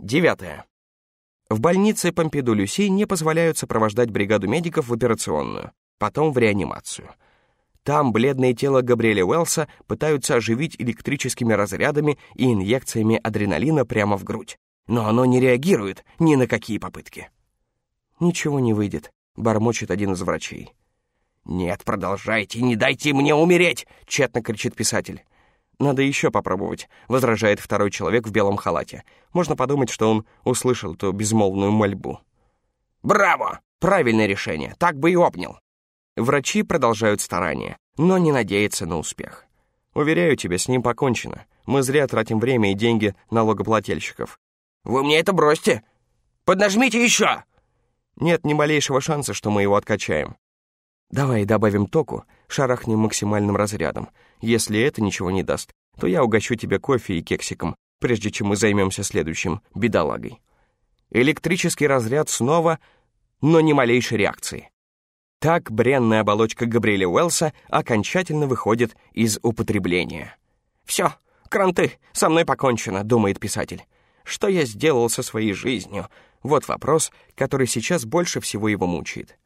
Девятое. В больнице Помпиду-Люси не позволяют сопровождать бригаду медиков в операционную, потом в реанимацию. Там бледное тело Габриэля Уэллса пытаются оживить электрическими разрядами и инъекциями адреналина прямо в грудь. Но оно не реагирует ни на какие попытки. «Ничего не выйдет», — бормочет один из врачей. «Нет, продолжайте, не дайте мне умереть!» — тщетно кричит писатель. «Надо еще попробовать», — возражает второй человек в белом халате. Можно подумать, что он услышал эту безмолвную мольбу. «Браво! Правильное решение, так бы и обнял!» Врачи продолжают старания, но не надеются на успех. «Уверяю тебя, с ним покончено. Мы зря тратим время и деньги налогоплательщиков». «Вы мне это бросьте! Поднажмите еще!» Нет ни малейшего шанса, что мы его откачаем. Давай добавим току, шарахнем максимальным разрядом. Если это ничего не даст, то я угощу тебя кофе и кексиком, прежде чем мы займемся следующим бедолагой. Электрический разряд снова, но ни малейшей реакции. Так бренная оболочка Габриэля Уэллса окончательно выходит из употребления. «Все, кранты, со мной покончено», — думает писатель. «Что я сделал со своей жизнью?» Вот вопрос, который сейчас больше всего его мучает.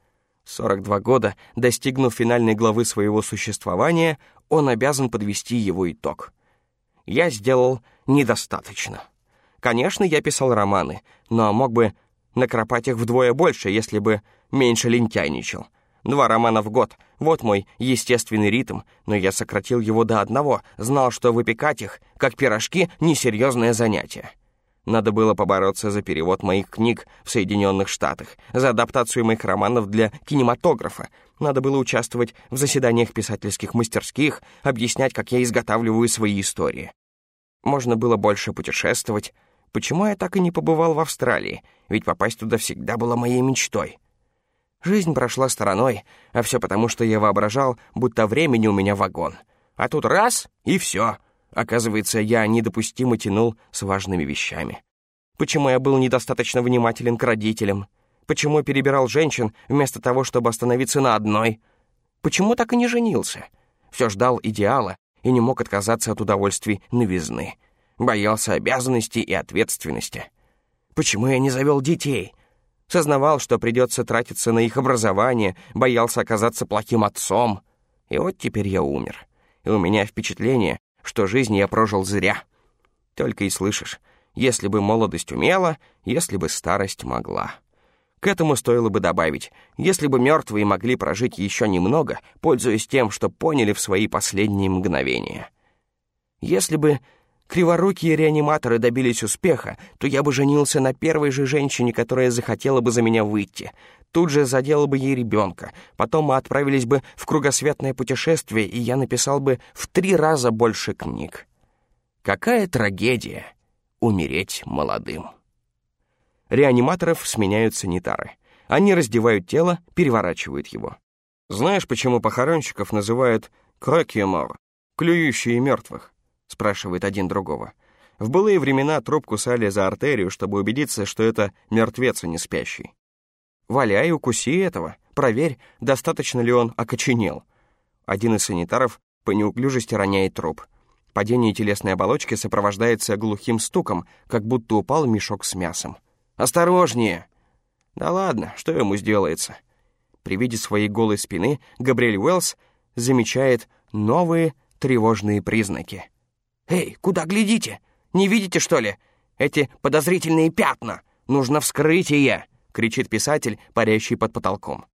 42 года, достигнув финальной главы своего существования, он обязан подвести его итог. Я сделал недостаточно. Конечно, я писал романы, но мог бы накропать их вдвое больше, если бы меньше лентяйничал. Два романа в год — вот мой естественный ритм, но я сократил его до одного, знал, что выпекать их, как пирожки, — несерьезное занятие. Надо было побороться за перевод моих книг в Соединенных Штатах, за адаптацию моих романов для кинематографа. Надо было участвовать в заседаниях писательских мастерских, объяснять, как я изготавливаю свои истории. Можно было больше путешествовать. Почему я так и не побывал в Австралии? Ведь попасть туда всегда была моей мечтой. Жизнь прошла стороной, а все потому, что я воображал, будто времени у меня вагон. А тут раз — и все — Оказывается, я недопустимо тянул с важными вещами. Почему я был недостаточно внимателен к родителям? Почему перебирал женщин вместо того, чтобы остановиться на одной? Почему так и не женился? Все ждал идеала и не мог отказаться от удовольствий новизны. Боялся обязанностей и ответственности. Почему я не завел детей? Сознавал, что придется тратиться на их образование, боялся оказаться плохим отцом. И вот теперь я умер. И у меня впечатление, что жизнь я прожил зря. Только и слышишь, если бы молодость умела, если бы старость могла. К этому стоило бы добавить, если бы мертвые могли прожить еще немного, пользуясь тем, что поняли в свои последние мгновения. Если бы криворукие реаниматоры добились успеха, то я бы женился на первой же женщине, которая захотела бы за меня выйти. Тут же задела бы ей ребенка. Потом мы отправились бы в кругосветное путешествие, и я написал бы в три раза больше книг. Какая трагедия умереть молодым. Реаниматоров сменяют санитары. Они раздевают тело, переворачивают его. Знаешь, почему похоронщиков называют крокиемор, клюющие мертвых? спрашивает один другого. В былые времена труп кусали за артерию, чтобы убедиться, что это мертвец, а не спящий. Валяй, укуси этого. Проверь, достаточно ли он окоченел. Один из санитаров по неуклюжести роняет труп. Падение телесной оболочки сопровождается глухим стуком, как будто упал мешок с мясом. «Осторожнее!» «Да ладно, что ему сделается?» При виде своей голой спины Габриэль Уэллс замечает новые тревожные признаки. «Эй, куда глядите? Не видите, что ли? Эти подозрительные пятна! Нужно вскрытие!» — кричит писатель, парящий под потолком.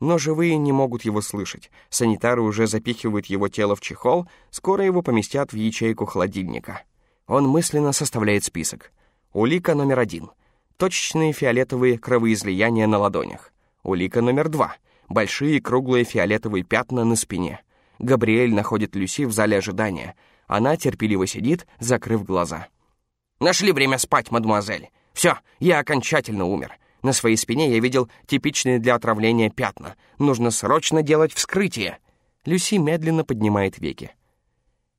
Но живые не могут его слышать. Санитары уже запихивают его тело в чехол, скоро его поместят в ячейку холодильника. Он мысленно составляет список. Улика номер один. Точечные фиолетовые кровоизлияния на ладонях. Улика номер два. Большие круглые фиолетовые пятна на спине. Габриэль находит Люси в зале ожидания — она терпеливо сидит, закрыв глаза. «Нашли время спать, мадемуазель. Все, я окончательно умер. На своей спине я видел типичные для отравления пятна. Нужно срочно делать вскрытие». Люси медленно поднимает веки.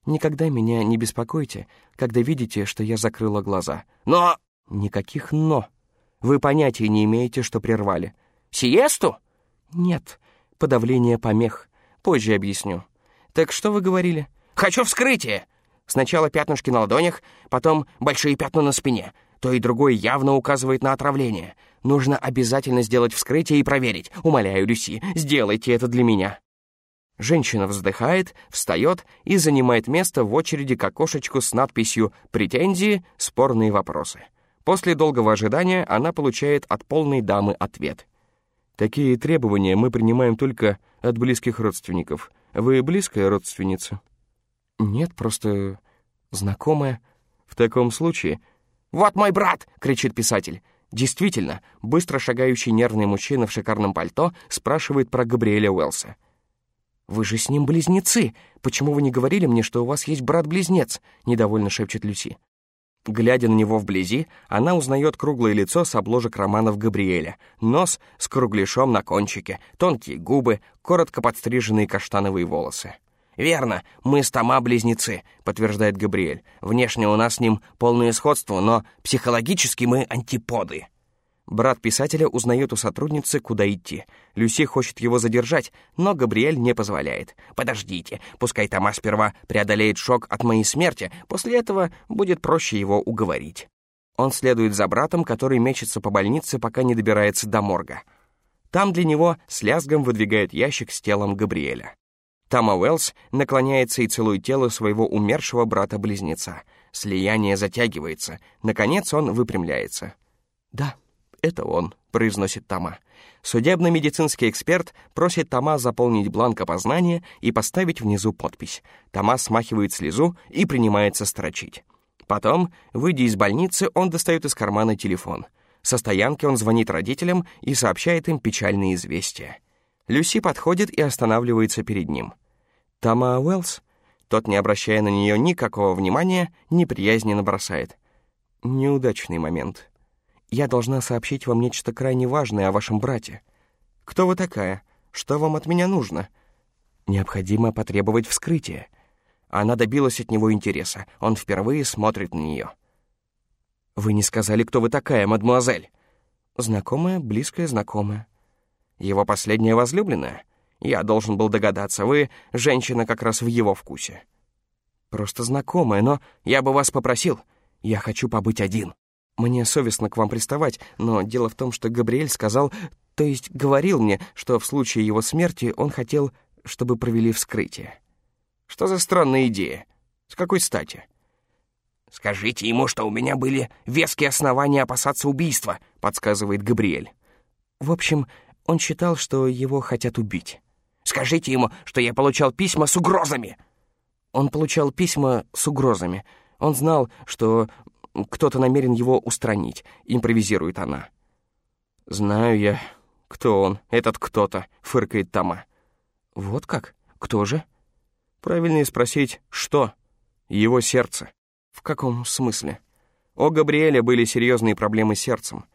«Никогда меня не беспокойте, когда видите, что я закрыла глаза. Но...» «Никаких «но». Вы понятия не имеете, что прервали. Сиесту?» «Нет, подавление помех. Позже объясню. Так что вы говорили?» «Хочу вскрытие!» Сначала пятнышки на ладонях, потом большие пятна на спине. То и другое явно указывает на отравление. Нужно обязательно сделать вскрытие и проверить. Умоляю, Люси, сделайте это для меня». Женщина вздыхает, встает и занимает место в очереди к окошечку с надписью «Претензии. Спорные вопросы». После долгого ожидания она получает от полной дамы ответ. «Такие требования мы принимаем только от близких родственников. Вы близкая родственница?» «Нет, просто знакомая». «В таком случае...» «Вот мой брат!» — кричит писатель. Действительно, быстро шагающий нервный мужчина в шикарном пальто спрашивает про Габриэля Уэлса. «Вы же с ним близнецы! Почему вы не говорили мне, что у вас есть брат-близнец?» — недовольно шепчет Люси. Глядя на него вблизи, она узнает круглое лицо с обложек романов Габриэля, нос с кругляшом на кончике, тонкие губы, коротко подстриженные каштановые волосы. «Верно, мы с Тома близнецы», — подтверждает Габриэль. «Внешне у нас с ним полное сходство, но психологически мы антиподы». Брат писателя узнает у сотрудницы, куда идти. Люси хочет его задержать, но Габриэль не позволяет. «Подождите, пускай Тома сперва преодолеет шок от моей смерти, после этого будет проще его уговорить». Он следует за братом, который мечется по больнице, пока не добирается до морга. Там для него с лязгом выдвигают ящик с телом Габриэля. Тома Уэллс наклоняется и целует тело своего умершего брата-близнеца. Слияние затягивается. Наконец он выпрямляется. «Да», «Это он», — произносит Тома. Судебно-медицинский эксперт просит Тома заполнить бланк опознания и поставить внизу подпись. Тома смахивает слезу и принимается строчить. Потом, выйдя из больницы, он достает из кармана телефон. Со стоянки он звонит родителям и сообщает им печальные известия. Люси подходит и останавливается перед ним. «Тома Уэллс?» Тот, не обращая на нее никакого внимания, неприязненно бросает. «Неудачный момент». Я должна сообщить вам нечто крайне важное о вашем брате. Кто вы такая? Что вам от меня нужно? Необходимо потребовать вскрытия. Она добилась от него интереса. Он впервые смотрит на нее. Вы не сказали, кто вы такая, мадмуазель? Знакомая, близкая знакомая. Его последняя возлюбленная? Я должен был догадаться, вы женщина как раз в его вкусе. Просто знакомая, но я бы вас попросил. Я хочу побыть один. Мне совестно к вам приставать, но дело в том, что Габриэль сказал, то есть говорил мне, что в случае его смерти он хотел, чтобы провели вскрытие. Что за странная идея? С какой стати? «Скажите ему, что у меня были веские основания опасаться убийства», — подсказывает Габриэль. В общем, он считал, что его хотят убить. «Скажите ему, что я получал письма с угрозами!» Он получал письма с угрозами. Он знал, что кто-то намерен его устранить», — импровизирует она. «Знаю я, кто он, этот кто-то», — фыркает Тома. «Вот как? Кто же?» «Правильнее спросить, что?» «Его сердце». «В каком смысле?» У Габриэля были серьезные проблемы с сердцем.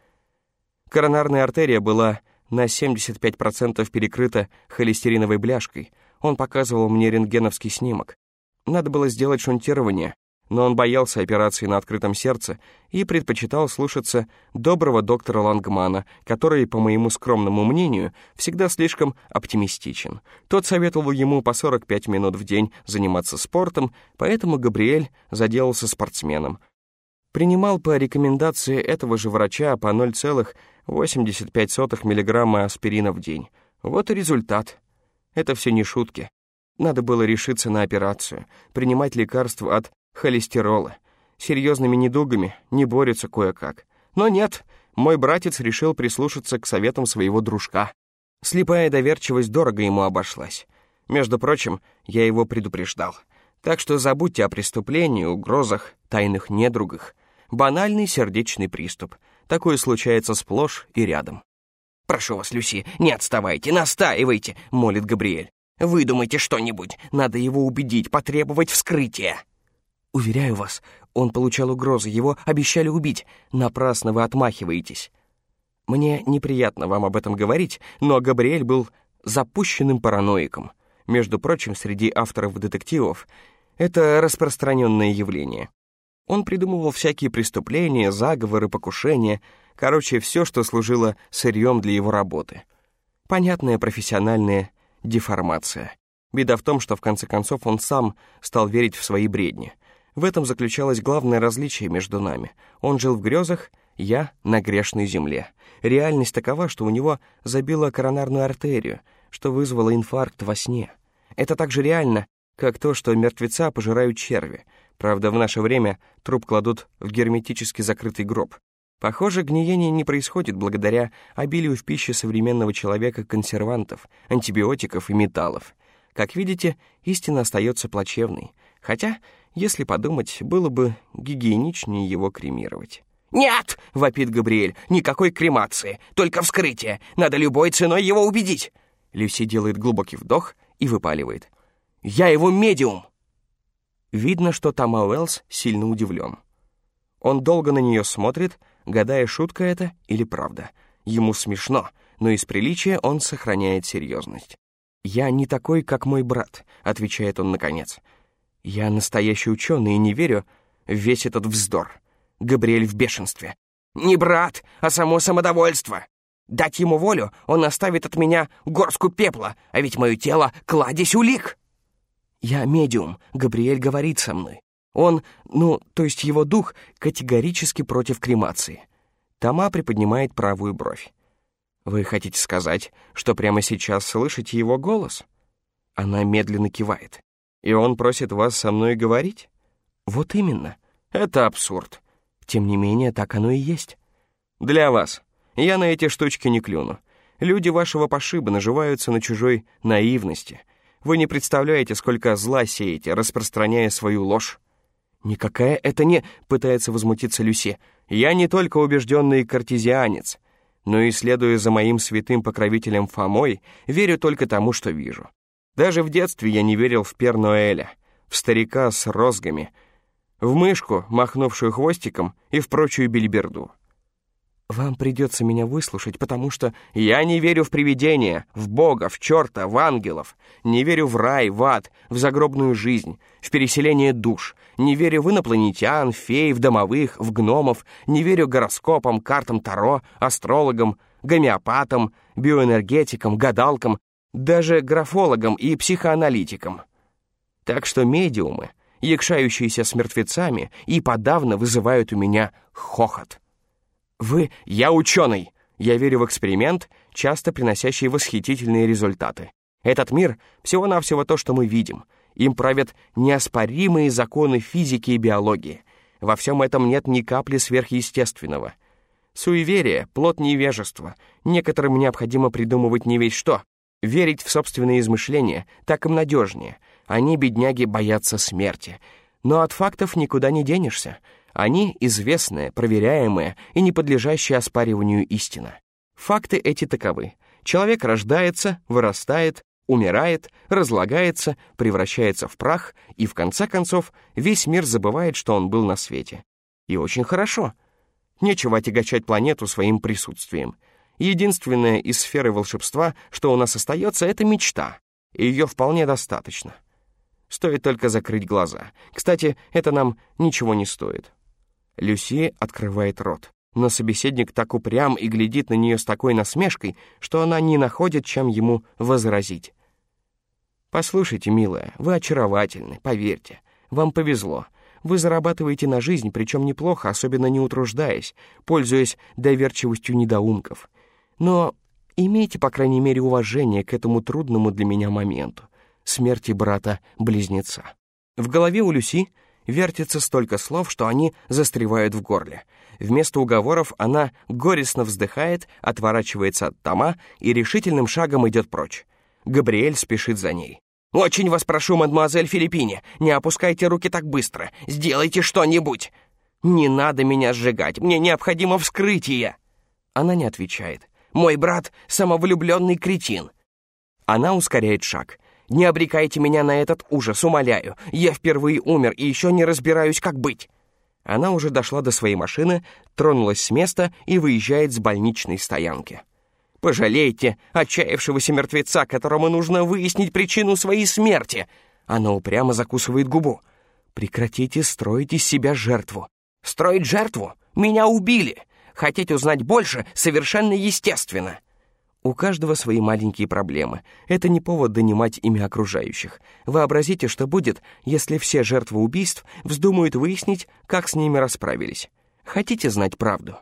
Коронарная артерия была на 75% перекрыта холестериновой бляшкой. Он показывал мне рентгеновский снимок. Надо было сделать шунтирование, но он боялся операции на открытом сердце и предпочитал слушаться доброго доктора Лангмана, который, по моему скромному мнению, всегда слишком оптимистичен. Тот советовал ему по 45 минут в день заниматься спортом, поэтому Габриэль заделался спортсменом. Принимал по рекомендации этого же врача по 0,85 мг аспирина в день. Вот и результат. Это все не шутки. Надо было решиться на операцию, принимать лекарства от холестерола. Серьезными недугами не борется кое-как. Но нет, мой братец решил прислушаться к советам своего дружка. Слепая доверчивость дорого ему обошлась. Между прочим, я его предупреждал. Так что забудьте о преступлении, угрозах, тайных недругах. Банальный сердечный приступ. Такое случается сплошь и рядом. «Прошу вас, Люси, не отставайте, настаивайте», — молит Габриэль. «Выдумайте что-нибудь. Надо его убедить, потребовать вскрытия». Уверяю вас, он получал угрозы, его обещали убить. Напрасно вы отмахиваетесь. Мне неприятно вам об этом говорить, но Габриэль был запущенным параноиком. Между прочим, среди авторов детективов это распространенное явление. Он придумывал всякие преступления, заговоры, покушения, короче, все, что служило сырьем для его работы. Понятная профессиональная деформация. Беда в том, что в конце концов он сам стал верить в свои бредни — В этом заключалось главное различие между нами. Он жил в грезах, я — на грешной земле. Реальность такова, что у него забило коронарную артерию, что вызвало инфаркт во сне. Это так же реально, как то, что мертвеца пожирают черви. Правда, в наше время труп кладут в герметически закрытый гроб. Похоже, гниение не происходит благодаря обилию в пище современного человека консервантов, антибиотиков и металлов. Как видите, истина остается плачевной. Хотя, если подумать, было бы гигиеничнее его кремировать. «Нет!» — вопит Габриэль. «Никакой кремации, только вскрытие. Надо любой ценой его убедить!» Люси делает глубокий вдох и выпаливает. «Я его медиум!» Видно, что Тома Уэллс сильно удивлен. Он долго на нее смотрит, гадая, шутка это или правда. Ему смешно, но из приличия он сохраняет серьезность. «Я не такой, как мой брат», — отвечает он наконец. «Я настоящий ученый и не верю в весь этот вздор». Габриэль в бешенстве. «Не брат, а само самодовольство. Дать ему волю, он оставит от меня горстку пепла, а ведь мое тело — кладезь улик». «Я медиум, Габриэль говорит со мной. Он, ну, то есть его дух, категорически против кремации». Тома приподнимает правую бровь. «Вы хотите сказать, что прямо сейчас слышите его голос?» Она медленно кивает. «И он просит вас со мной говорить?» «Вот именно. Это абсурд. Тем не менее, так оно и есть. Для вас. Я на эти штучки не клюну. Люди вашего пошиба наживаются на чужой наивности. Вы не представляете, сколько зла сеете, распространяя свою ложь. «Никакая это не...» — пытается возмутиться Люси. «Я не только убежденный картезианец, но и, следуя за моим святым покровителем Фомой, верю только тому, что вижу. Даже в детстве я не верил в Пернуэля, в старика с розгами, в мышку, махнувшую хвостиком, и в прочую бельберду. Вам придется меня выслушать, потому что я не верю в привидения, в Бога, в черта, в ангелов. Не верю в рай, в ад, в загробную жизнь, в переселение душ. Не верю в инопланетян, фей, в домовых, в гномов. Не верю гороскопам, картам Таро, астрологам, гомеопатам, биоэнергетикам, гадалкам, даже графологам и психоаналитикам. Так что медиумы якшающиеся с мертвецами, и подавно вызывают у меня хохот. Вы, я ученый, я верю в эксперимент, часто приносящий восхитительные результаты. Этот мир — всего-навсего то, что мы видим. Им правят неоспоримые законы физики и биологии. Во всем этом нет ни капли сверхъестественного. Суеверие — плод невежества. Некоторым необходимо придумывать не весь что. Верить в собственные измышления так им надежнее — они, бедняги, боятся смерти. Но от фактов никуда не денешься. Они известная, проверяемая и не подлежащая оспариванию истина. Факты эти таковы. Человек рождается, вырастает, умирает, разлагается, превращается в прах, и в конце концов весь мир забывает, что он был на свете. И очень хорошо. Нечего отягощать планету своим присутствием. Единственное из сферы волшебства, что у нас остается, это мечта. И ее вполне достаточно. Стоит только закрыть глаза. Кстати, это нам ничего не стоит. Люси открывает рот, но собеседник так упрям и глядит на нее с такой насмешкой, что она не находит, чем ему возразить. «Послушайте, милая, вы очаровательны, поверьте. Вам повезло. Вы зарабатываете на жизнь, причем неплохо, особенно не утруждаясь, пользуясь доверчивостью недоумков. Но имейте, по крайней мере, уважение к этому трудному для меня моменту смерти брата-близнеца. В голове у Люси вертится столько слов, что они застревают в горле. Вместо уговоров она горестно вздыхает, отворачивается от Тома и решительным шагом идет прочь. Габриэль спешит за ней. «Очень вас прошу, мадемуазель Филиппине, не опускайте руки так быстро. Сделайте что-нибудь!» «Не надо меня сжигать, мне необходимо вскрытие!» Она не отвечает. «Мой брат — самовлюбленный кретин!» Она ускоряет шаг. Не обрекайте меня на этот ужас, умоляю. Я впервые умер и еще не разбираюсь, как быть». Она уже дошла до своей машины, тронулась с места и выезжает с больничной стоянки. «Пожалейте отчаявшегося мертвеца, которому нужно выяснить причину своей смерти!» Она упрямо закусывает губу. «Прекратите строить из себя жертву». «Строить жертву? Меня убили! Хотите узнать больше? Совершенно естественно!» У каждого свои маленькие проблемы. Это не повод донимать ими окружающих. Вообразите, что будет, если все жертвы убийств вздумают выяснить, как с ними расправились. Хотите знать правду?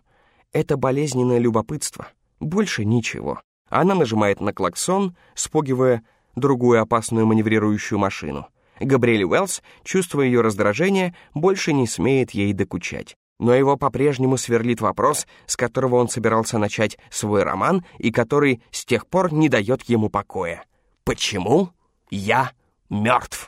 Это болезненное любопытство. Больше ничего. Она нажимает на клаксон, спугивая другую опасную маневрирующую машину. Габриэль Уэллс, чувствуя ее раздражение, больше не смеет ей докучать но его по-прежнему сверлит вопрос, с которого он собирался начать свой роман и который с тех пор не дает ему покоя. «Почему я мертв?»